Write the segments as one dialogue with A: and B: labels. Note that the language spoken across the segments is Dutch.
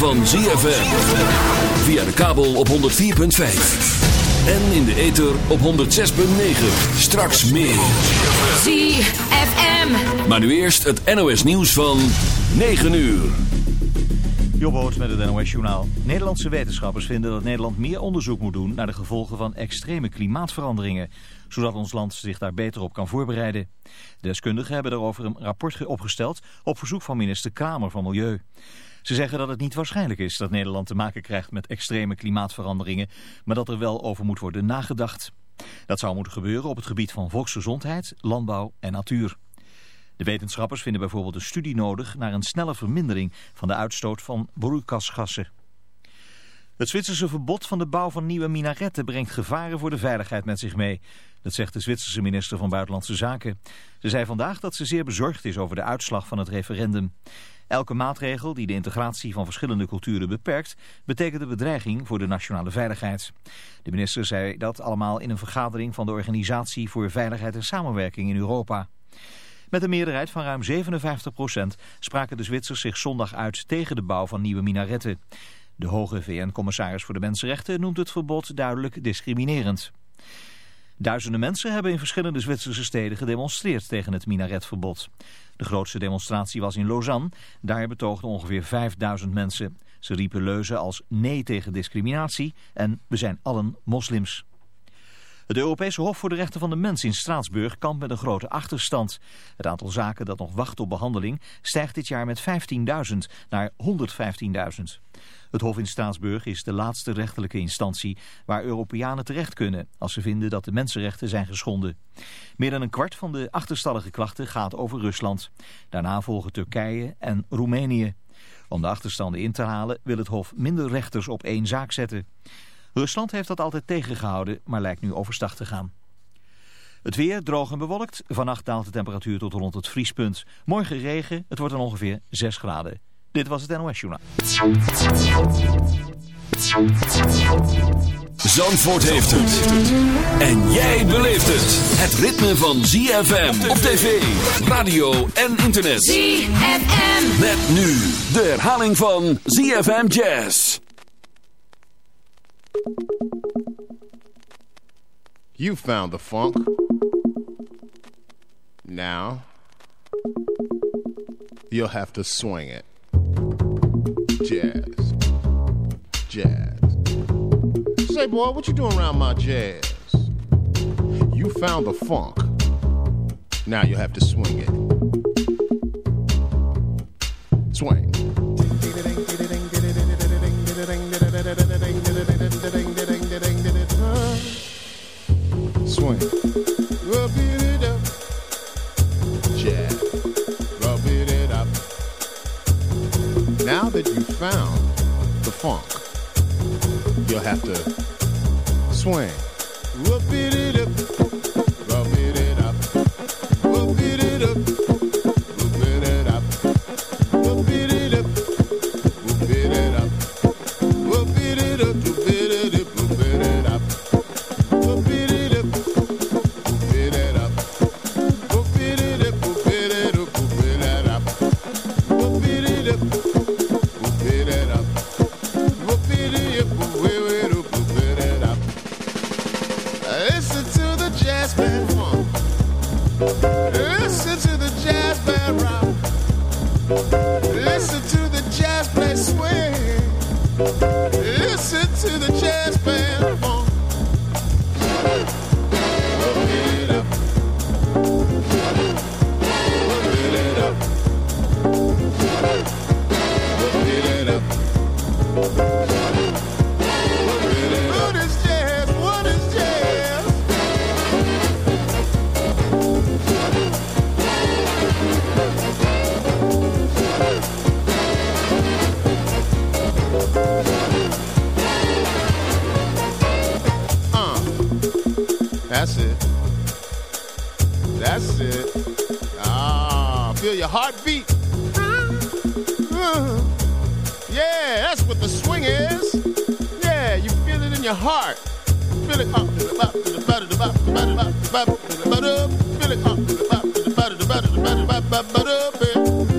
A: van ZFM. Via de kabel op 104.5. En in de ether op 106.9. Straks meer.
B: ZFM.
A: Maar nu eerst het NOS nieuws van 9 uur.
C: Jobboot met het NOS Journaal. Nederlandse wetenschappers vinden dat Nederland meer onderzoek moet doen naar de gevolgen van extreme klimaatveranderingen, zodat ons land zich daar beter op kan voorbereiden. De deskundigen hebben daarover een rapport opgesteld op verzoek van minister Kramer van Milieu. Ze zeggen dat het niet waarschijnlijk is dat Nederland te maken krijgt met extreme klimaatveranderingen, maar dat er wel over moet worden nagedacht. Dat zou moeten gebeuren op het gebied van volksgezondheid, landbouw en natuur. De wetenschappers vinden bijvoorbeeld een studie nodig naar een snelle vermindering van de uitstoot van broeikasgassen. Het Zwitserse verbod van de bouw van nieuwe minaretten brengt gevaren voor de veiligheid met zich mee. Dat zegt de Zwitserse minister van Buitenlandse Zaken. Ze zei vandaag dat ze zeer bezorgd is over de uitslag van het referendum. Elke maatregel die de integratie van verschillende culturen beperkt, betekent een bedreiging voor de nationale veiligheid. De minister zei dat allemaal in een vergadering van de Organisatie voor Veiligheid en Samenwerking in Europa. Met een meerderheid van ruim 57 procent spraken de Zwitsers zich zondag uit tegen de bouw van nieuwe minaretten. De hoge VN-commissaris voor de Mensenrechten noemt het verbod duidelijk discriminerend. Duizenden mensen hebben in verschillende Zwitserse steden gedemonstreerd tegen het minaretverbod. De grootste demonstratie was in Lausanne. Daar betoogden ongeveer 5000 mensen. Ze riepen leuzen als nee tegen discriminatie en we zijn allen moslims. Het Europese Hof voor de Rechten van de Mens in Straatsburg kampt met een grote achterstand. Het aantal zaken dat nog wacht op behandeling stijgt dit jaar met 15.000 naar 115.000. Het Hof in Straatsburg is de laatste rechterlijke instantie waar Europeanen terecht kunnen als ze vinden dat de mensenrechten zijn geschonden. Meer dan een kwart van de achterstallige klachten gaat over Rusland. Daarna volgen Turkije en Roemenië. Om de achterstanden in te halen wil het Hof minder rechters op één zaak zetten. Rusland heeft dat altijd tegengehouden, maar lijkt nu overstag te gaan. Het weer droog en bewolkt. Vannacht daalt de temperatuur tot rond het vriespunt. Morgen regen, het wordt dan ongeveer 6 graden. Dit was het NOS Journaal.
A: Zandvoort heeft het. En jij beleeft het. Het ritme van ZFM op tv, radio en internet.
B: ZFM.
A: Met nu de herhaling van ZFM Jazz.
D: You found the funk. Now, you'll have to swing it. Jazz. Jazz. Say, boy, what you doing around my jazz? You found the funk. Now you'll have to swing it. Swing. Funk, you'll have to swing. the swing is. Yeah, you feel it in your heart. Feel it up to the bop to the bada the bop the bada the bop to the bada. Feel it up to the bop to the bada the bada the bada bop bop bada.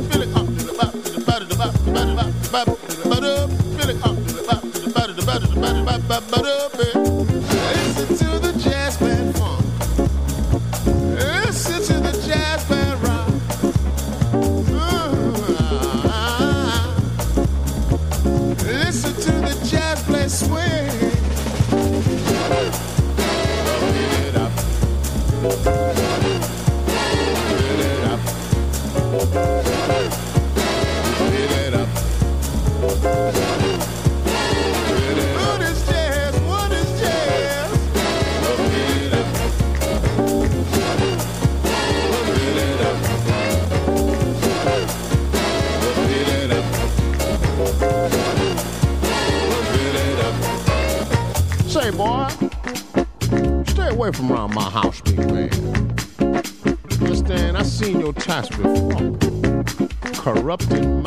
D: Feel it up to the bop to the bada the bop the bada bop bop the bada. Feel it up to the bop to the bada the bada the bada bop bop bada. away from around my house, big man. Understand? I seen your ties before. Corrupted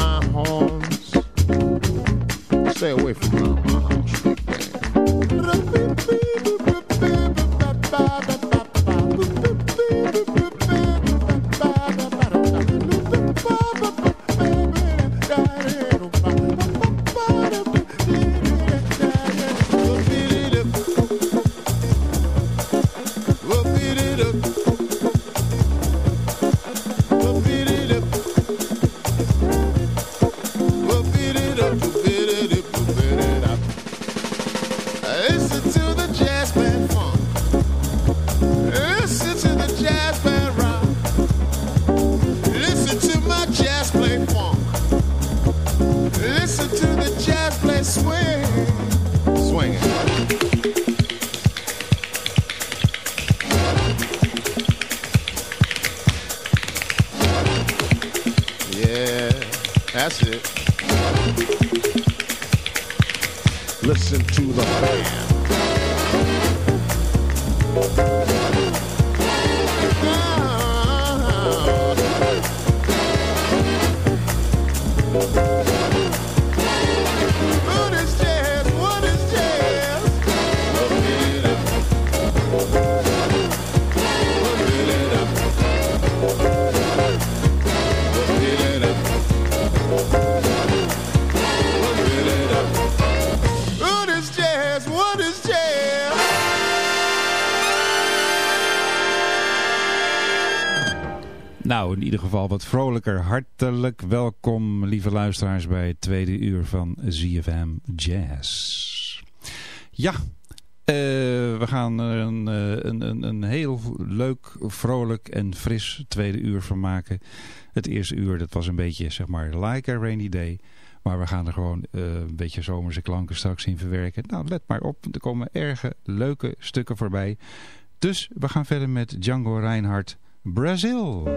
D: geval wat vrolijker. Hartelijk welkom, lieve luisteraars, bij het tweede uur van ZFM Jazz. Ja, uh, we gaan er een, eh, een, een, een, heel leuk, vrolijk en fris tweede uur van maken. Het eerste uur, dat was een beetje, zeg maar, like a rainy day. Maar we gaan er gewoon uh, een beetje zomerse klanken straks in verwerken. Nou, let maar op, er komen erge leuke stukken voorbij. Dus we gaan verder met Django Reinhardt, Brazil.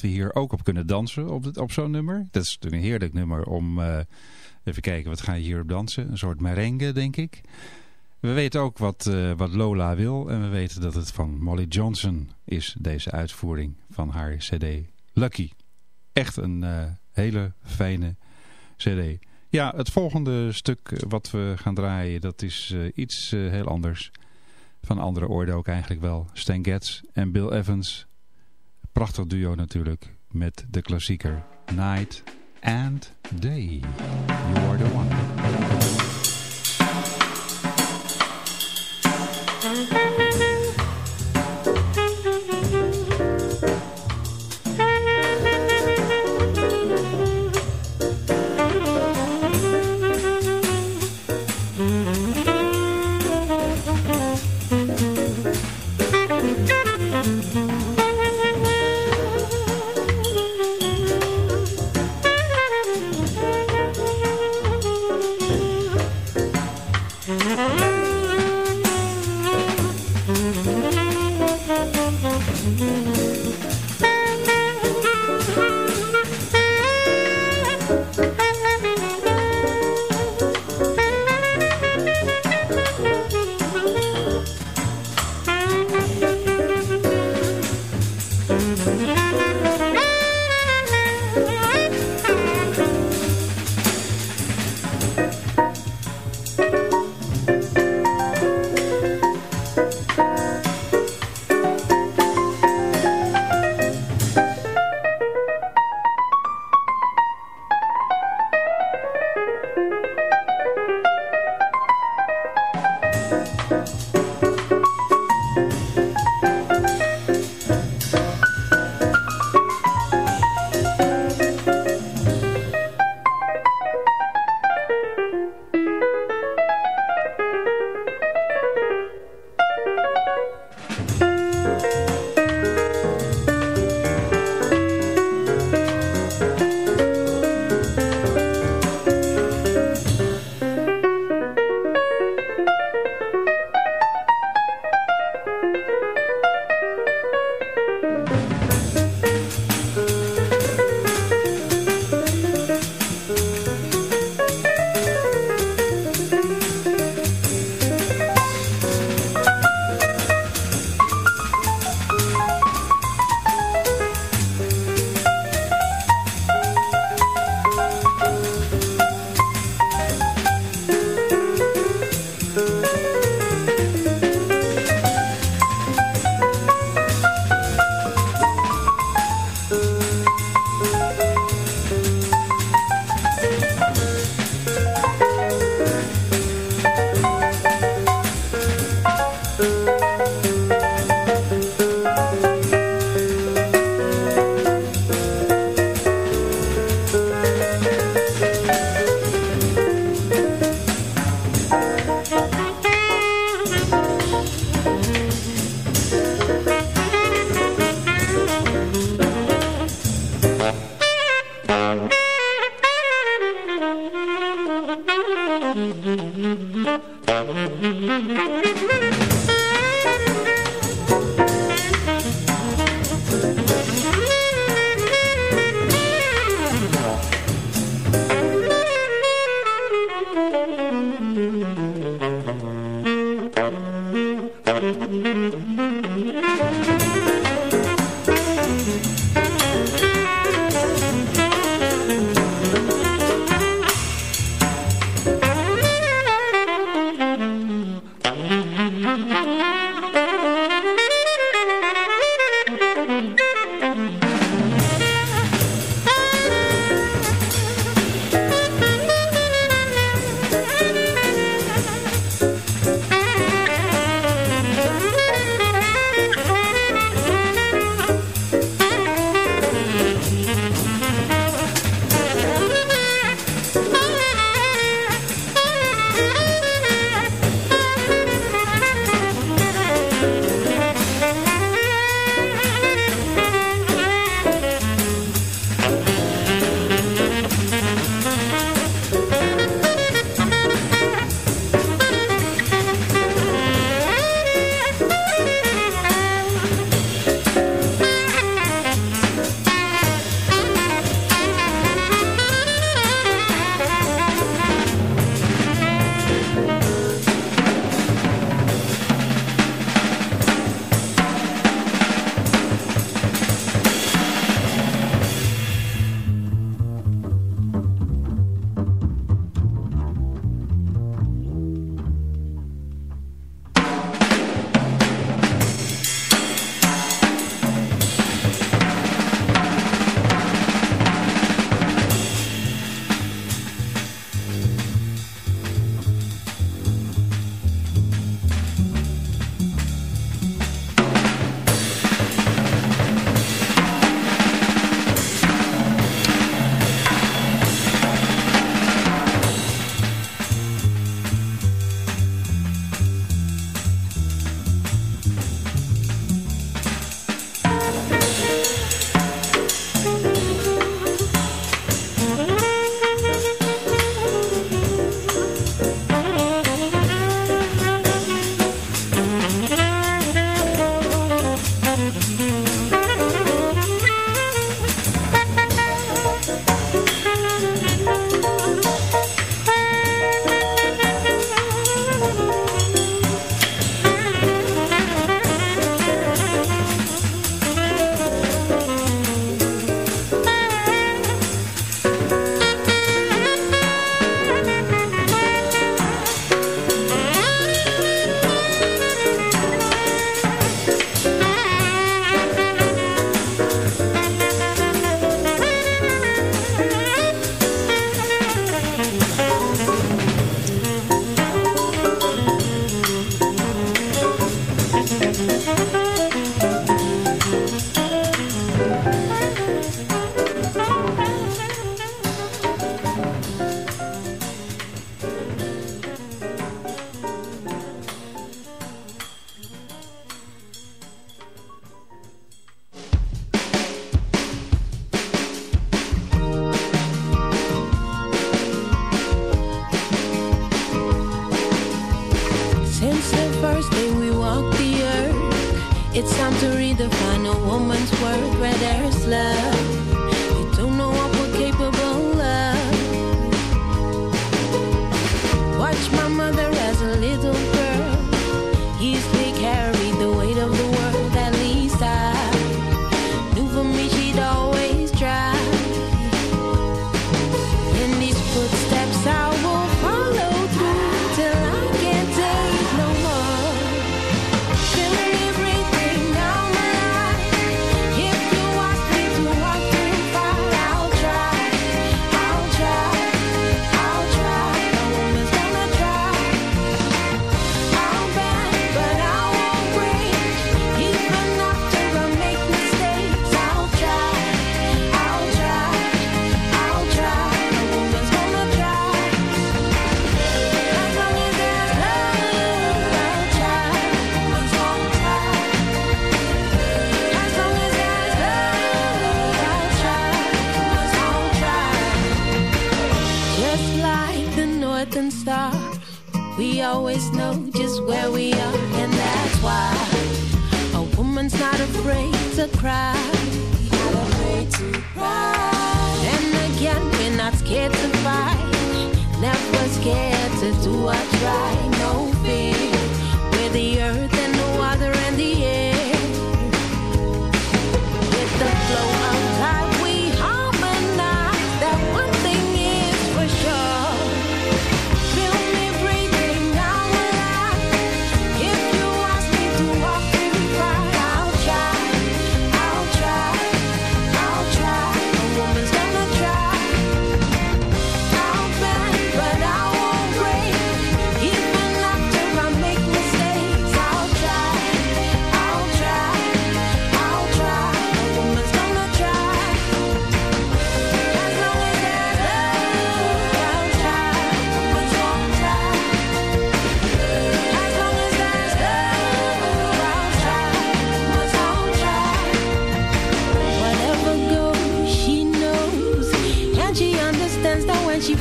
B: We hier ook op kunnen dansen op, op zo'n nummer. Dat is natuurlijk een heerlijk nummer om... eh, even kijken, wat ga je hier op dansen? Een soort merengue, denk ik. We weten ook wat, eh, wat Lola wil. En we weten dat het van Molly Johnson is, deze uitvoering van haar cd Lucky. Echt een eh, hele fijne cd. Ja, het volgende stuk wat we gaan draaien, dat is iets heel anders. Van andere orde ook eigenlijk wel. Stan Getz en Bill Evans. Prachtig duo natuurlijk met de klassieker Night and Day. You are the one.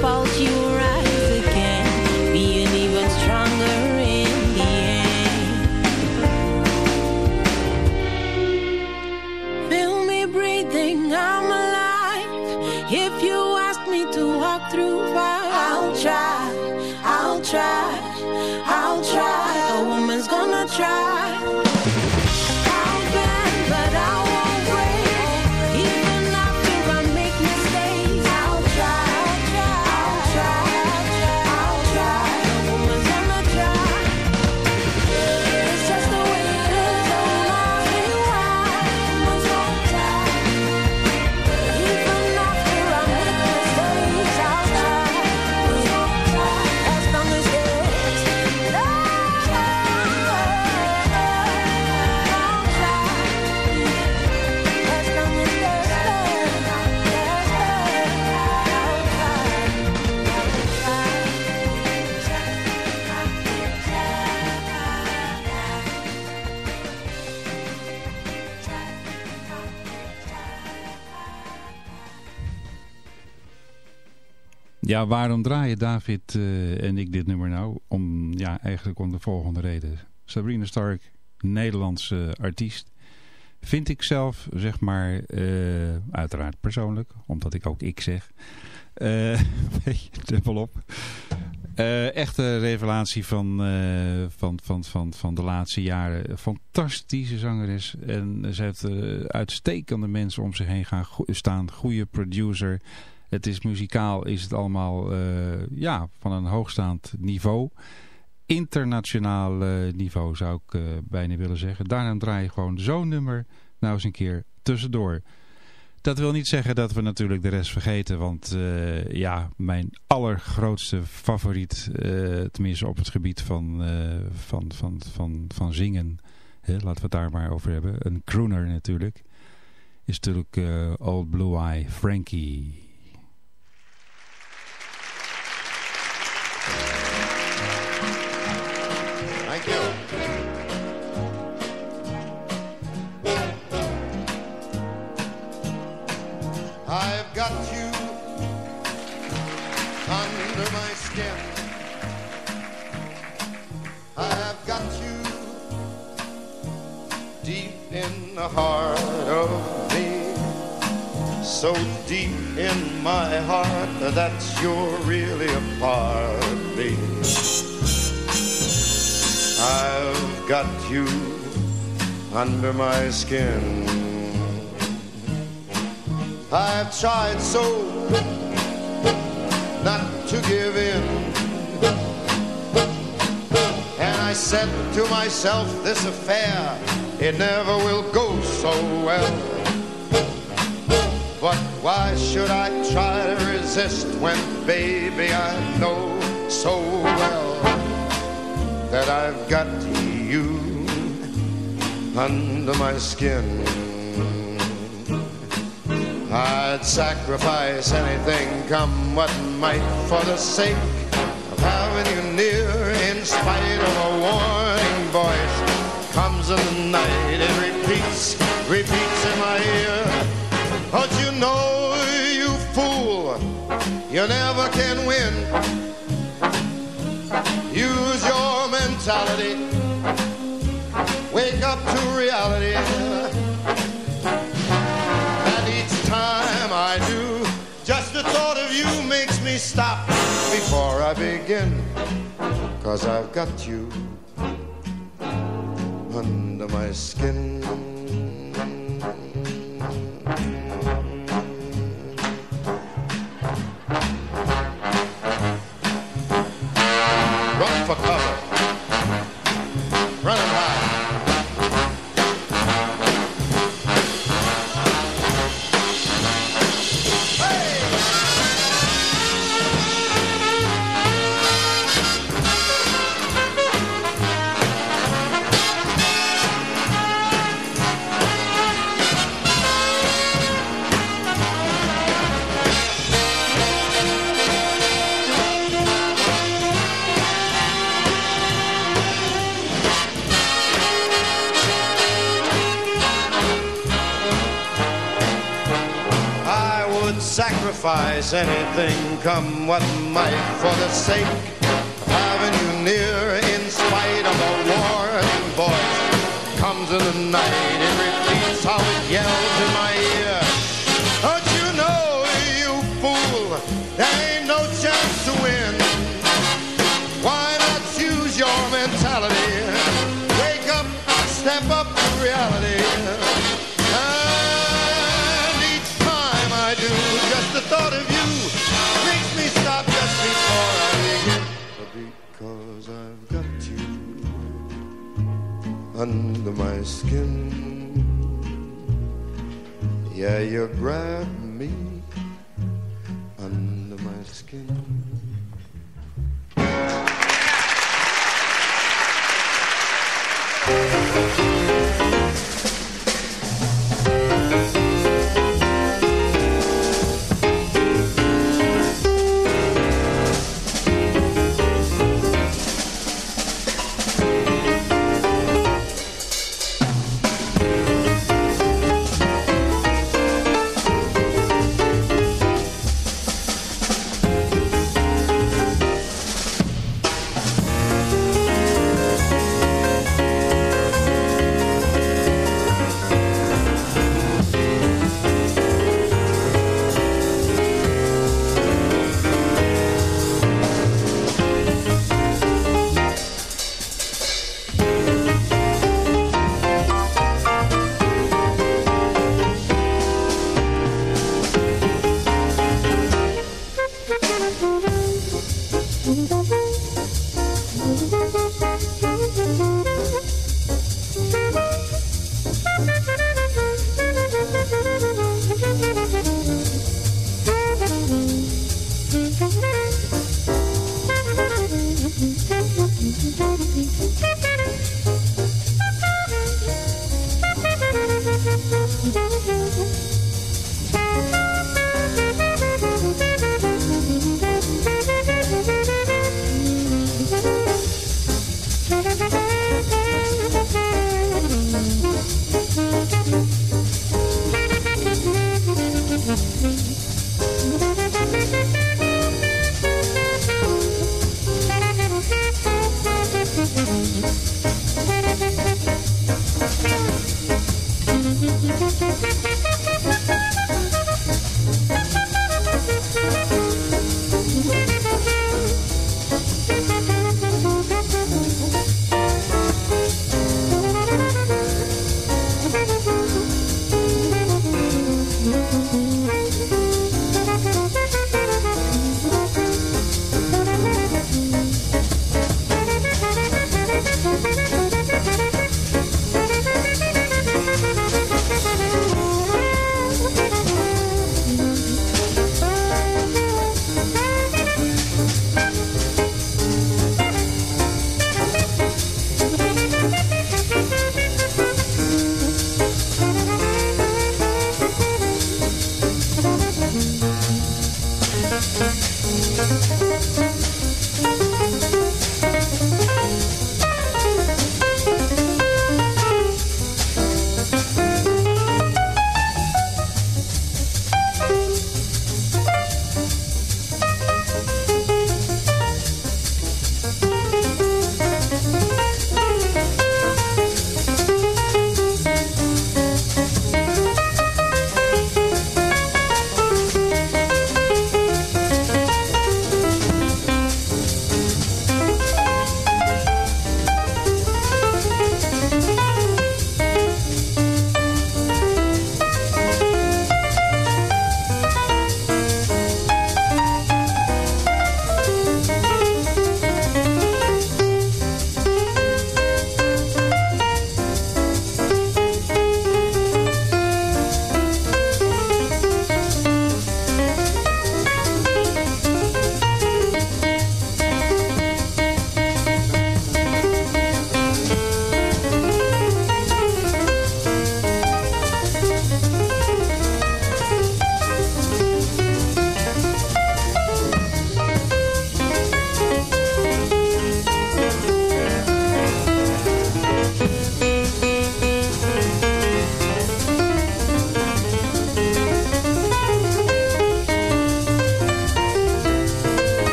E: falls you
B: Ja, waarom draaien David eh, en ik dit nummer nou? Om, ja, eigenlijk om de volgende reden. Sabrina Stark, Nederlandse artiest. Vind ik zelf, zeg maar, eh, uiteraard persoonlijk, omdat ik ook ik zeg. Eh beetje dubbelop. Eh echte revelatie van, eh, van, van, van, van de laatste jaren. Fantastische zangeres. En ze heeft eh, uitstekende mensen om zich heen gaan staan. Goede producer. Het is muzikaal, is het allemaal eh, ja, van een hoogstaand niveau. Internationaal eh, niveau zou ik eh, bijna willen zeggen. Daarom draai je gewoon zo'n nummer nou eens een keer tussendoor. Dat wil niet zeggen dat we natuurlijk de rest vergeten. Want ja, mijn allergrootste favoriet, tenminste op het gebied van, van, van, van, van zingen. Hè, laten we het daar maar over hebben. Een crooner natuurlijk. Is natuurlijk Old Blue Eye Frankie.
F: That you're really a part of me. I've got you under my skin. I've tried so not to give in. And I said to myself, this affair, it never will go so well. Why should I try to resist when, baby, I know so well that I've got you under my skin. I'd sacrifice anything, come what might, for the sake of having you near. In spite of a warning voice, comes in the night, it repeats, repeats in my ear. But you never can win. Use your mentality. Wake up to reality. And each time I do, just the thought of you makes me stop before I begin. Cause I've got you under my skin. Anything, come what might, for the sake of having you near. In spite of a warning voice, comes in the night, it repeats how it yells I've got you under my skin. Yeah, you grab me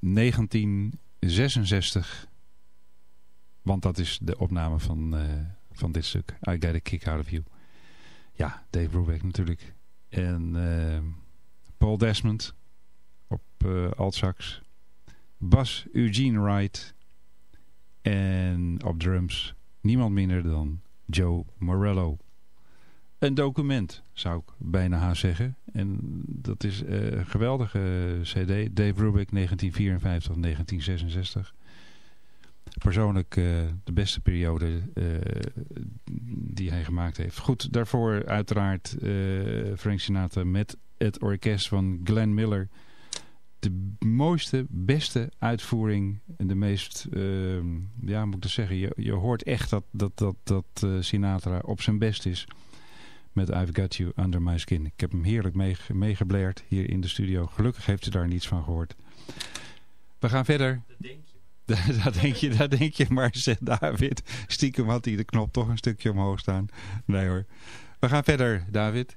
B: 1966. Eh, Want dat is de opname van, eh, van dit stuk. I Get A Kick Out Of You. Ja, Dave Brubeck natuurlijk. En eh, Paul Desmond op uh, altsax. Bas Eugene Wright. En op drums niemand minder dan Joe Morello. Een document, zou ik bijna haast zeggen. En dat is een geweldige cd. Dave Brubeck 1954-1966. Persoonlijk uh, de beste periode die hij gemaakt heeft. Goed, daarvoor uiteraard Frank Sinatra met het orkest van Glenn Miller. De mooiste, beste uitvoering en de meest, ja moet ik dus zeggen, je, je hoort echt dat, dat, dat, dat Sinatra op zijn best is met I've Got You Under My Skin. Ik heb hem heerlijk meegebleerd mee hier in de studio. Gelukkig heeft u daar niets van gehoord. We gaan verder.
C: Dat denk je.
B: dat, denk je, dat denk je, maar zegt David. Stiekem had hij de knop toch een stukje omhoog staan. Nee hoor. We gaan verder, David.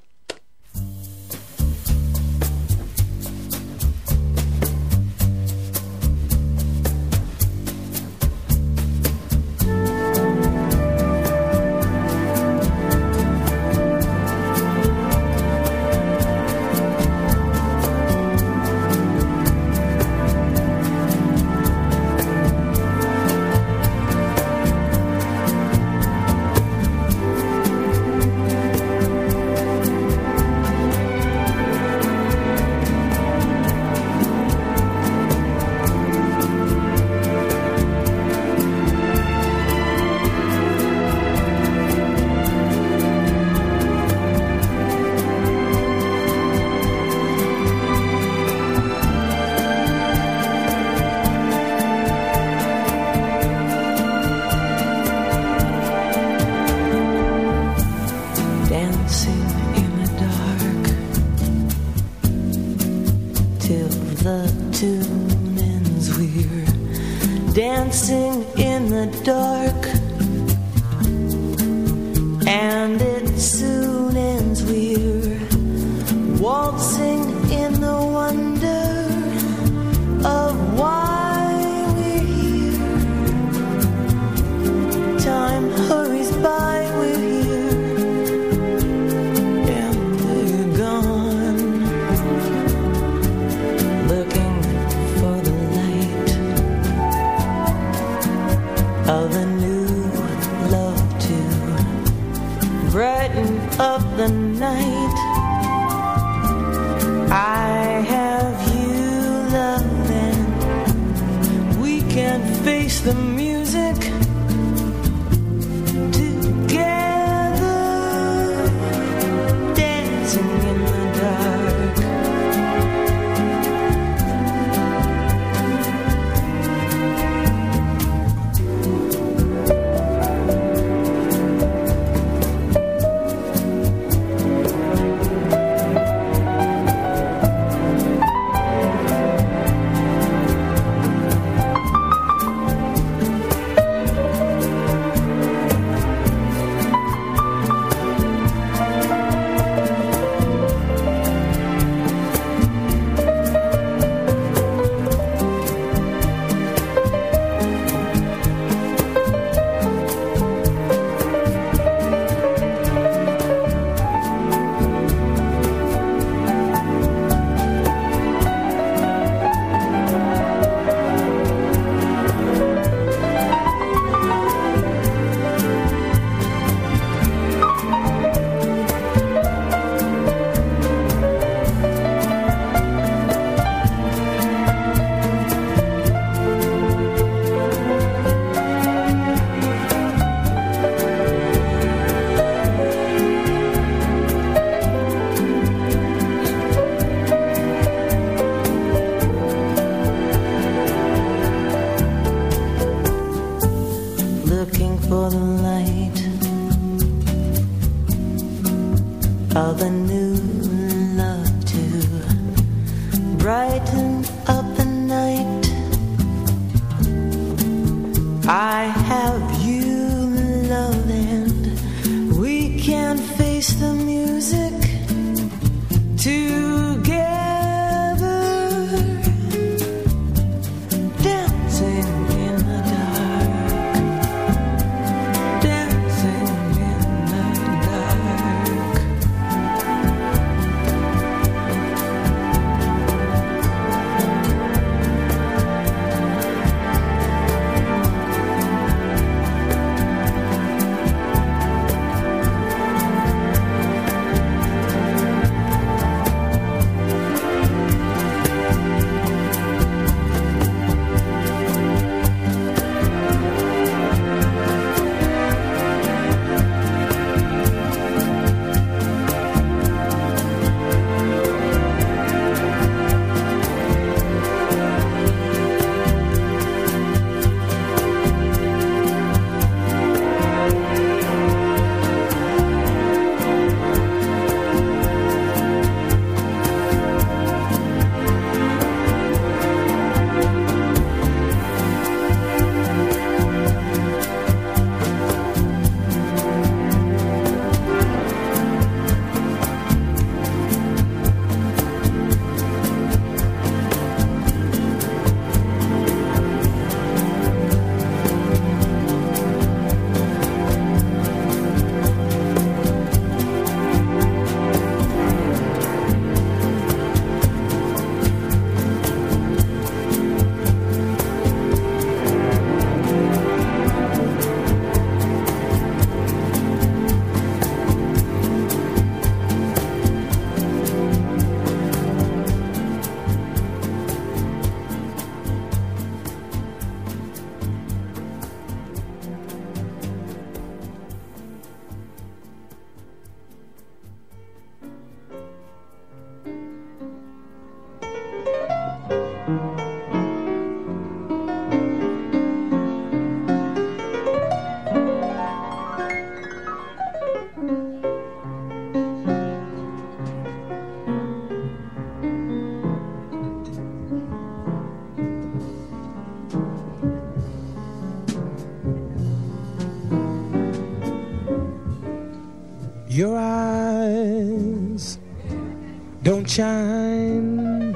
G: Don't shine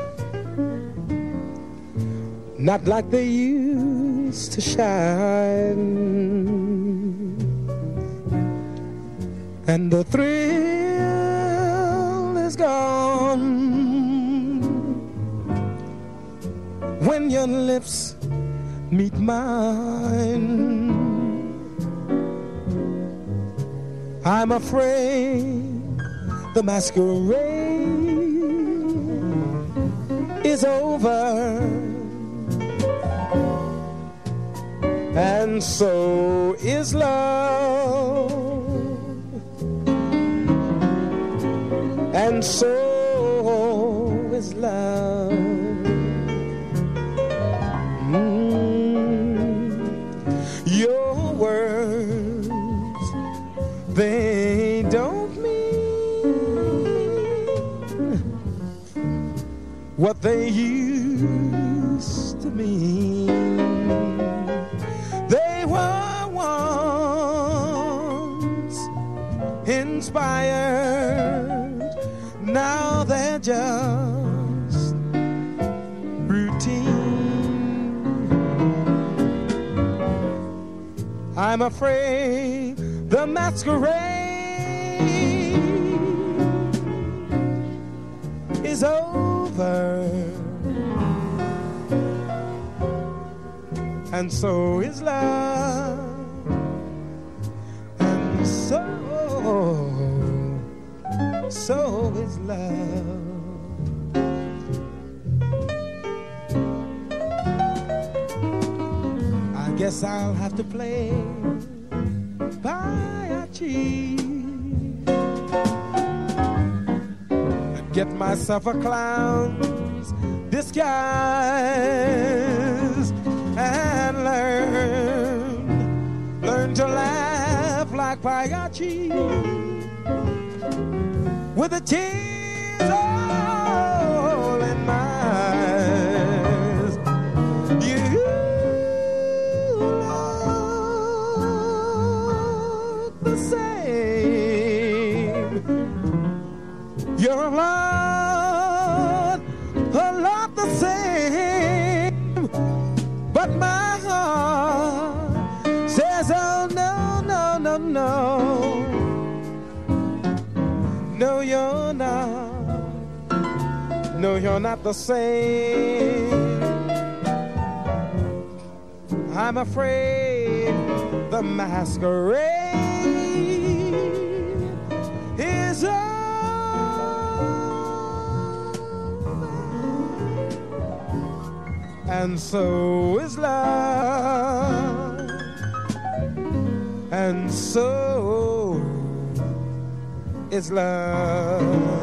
G: not like they used to shine. And the thrill is gone. When your lips meet mine I'm afraid the masquerade is over. And so is love. And so is love what they used to mean. They were once inspired, now they're just routine. I'm afraid the masquerade and so is love, and so, so is love. I guess I'll have to play Payachi and get myself a clown's disguise and learn, learn to laugh like Payachi. With the tears No, you're not. No, you're not the same. I'm afraid the masquerade is over, and so is love, and so is love.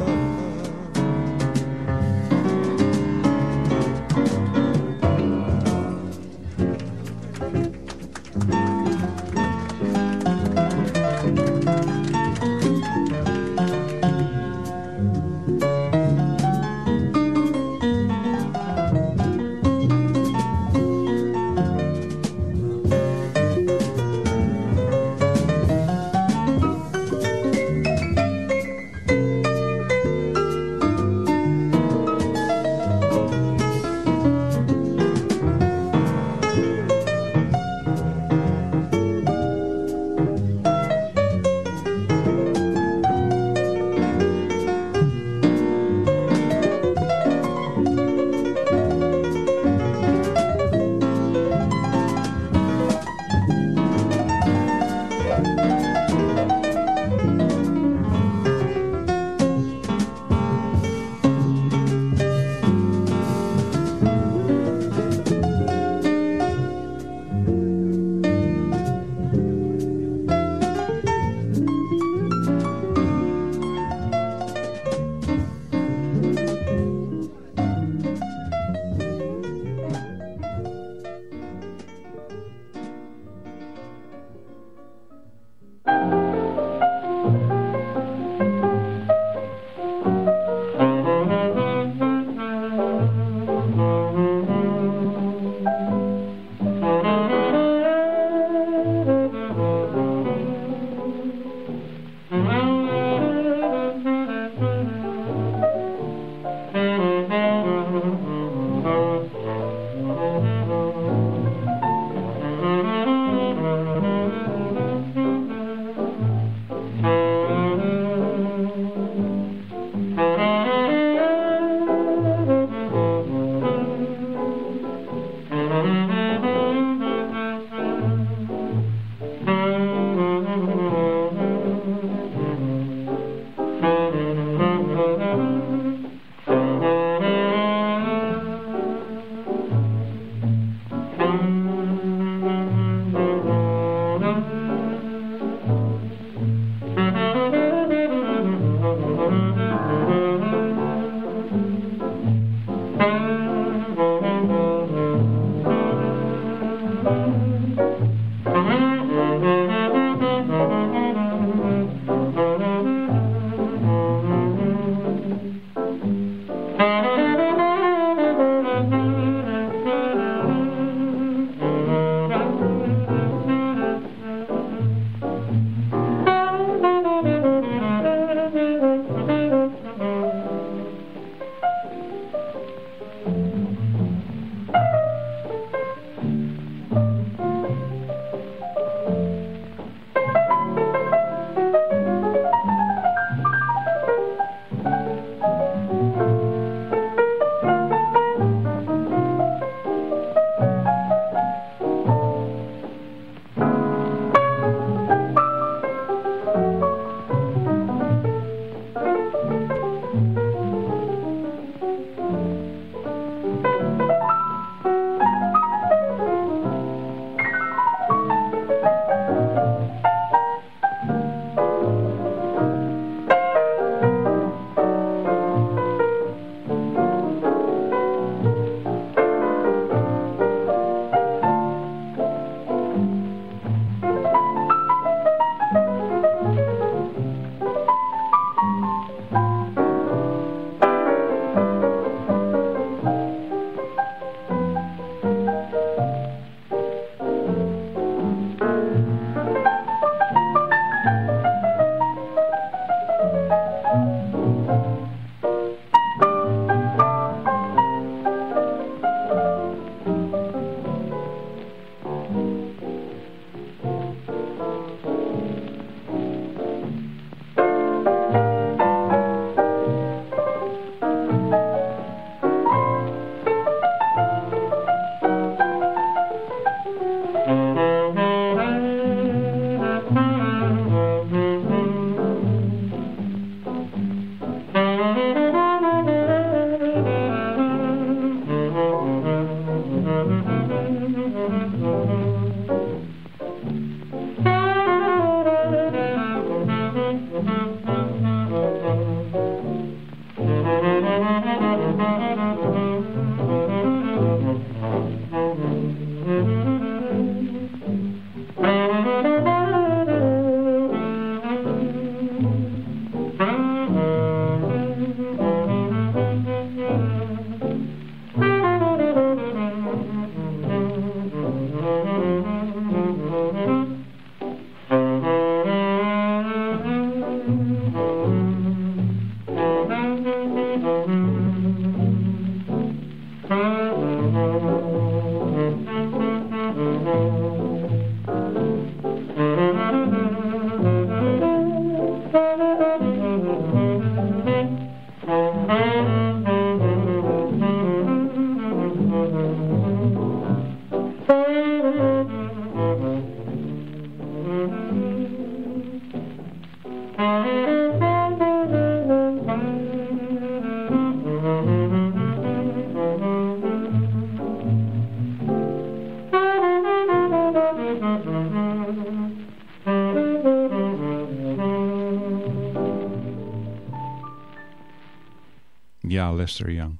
B: Lester Young.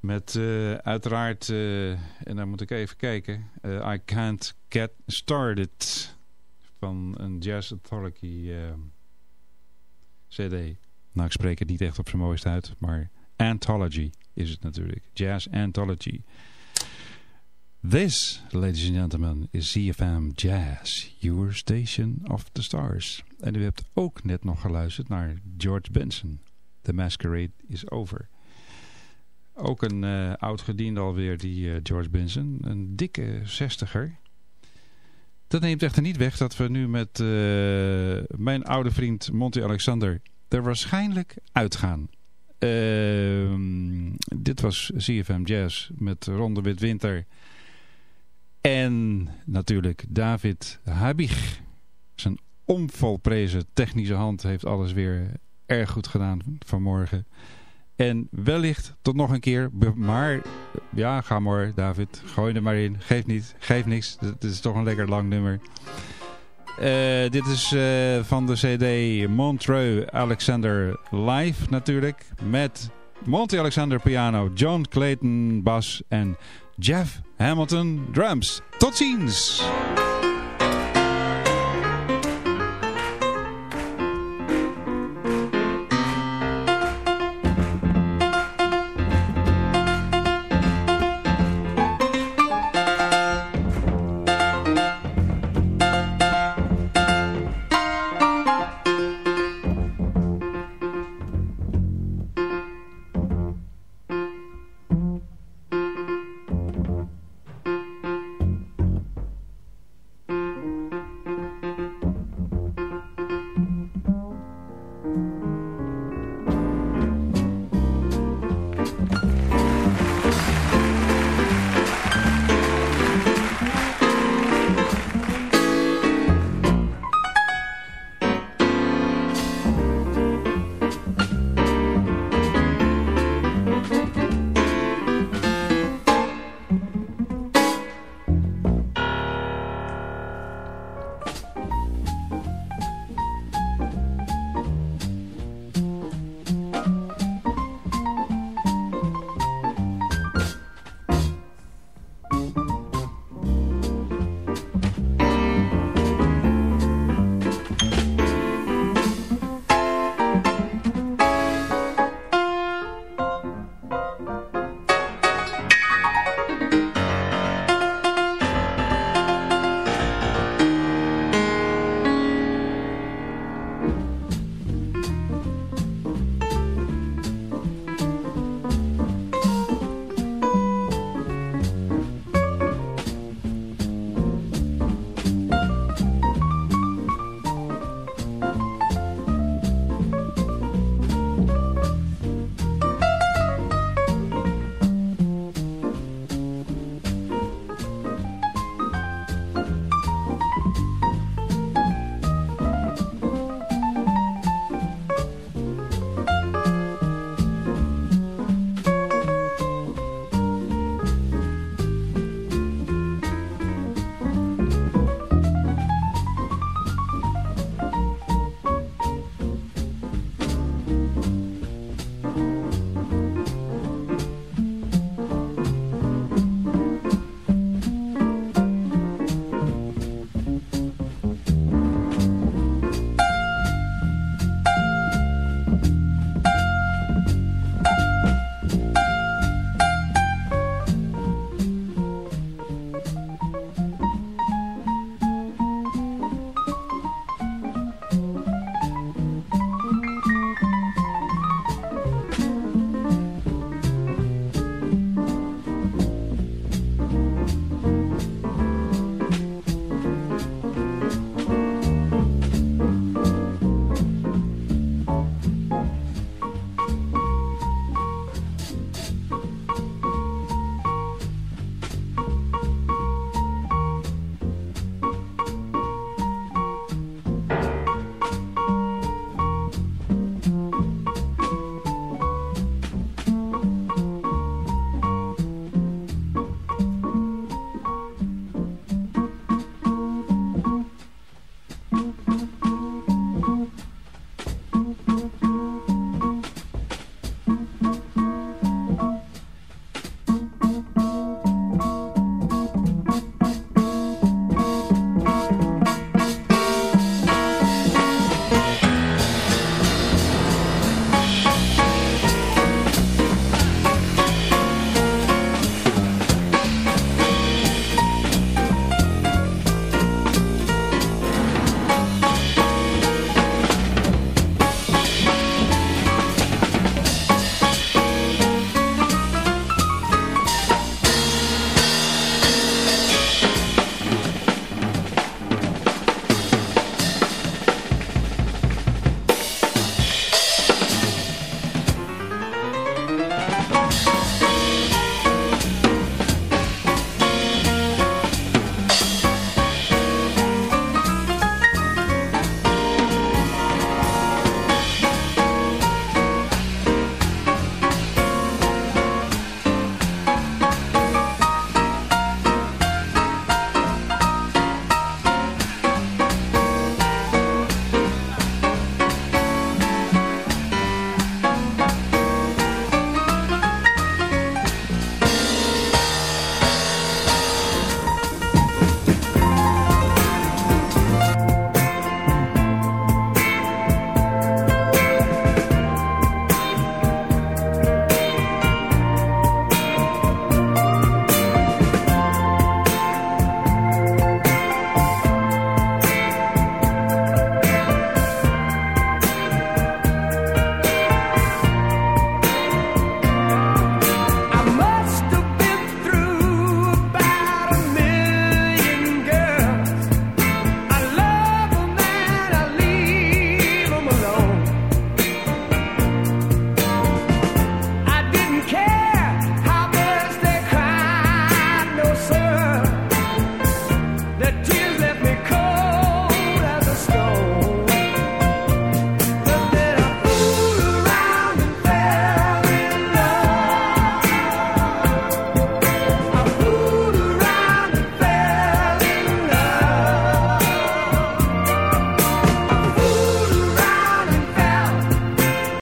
B: Met uh, uiteraard, uh, en dan moet ik even kijken, uh, I Can't Get Started van een Jazz Authority cd. Nou, ik spreek het niet echt op zijn mooiste uit, maar Anthology is het natuurlijk. Jazz Anthology. This, ladies and gentlemen, is CFM Jazz, your station of the stars. En u hebt ook net nog geluisterd naar George Benson. The Masquerade is over. Ook een uh, oud gediende alweer, die uh, George Benson. Een dikke zestiger. Dat neemt echter niet weg dat we nu met uh, mijn oude vriend Monty Alexander er waarschijnlijk uitgaan. Ehm, dit was CFM Jazz met Ronde Witwinter. En natuurlijk David Habig. Zijn onvolprezen technische hand heeft alles weer erg goed gedaan vanmorgen. En wellicht tot nog een keer. Maar ja, ga maar David. Gooi er maar in. Geef niet. Geef niks. Het is toch een lekker lang nummer. Uh, dit is uh, van de cd Montreux Alexander Live natuurlijk. Met Monty Alexander piano, John Clayton bas en Jeff Hamilton drums. Tot ziens!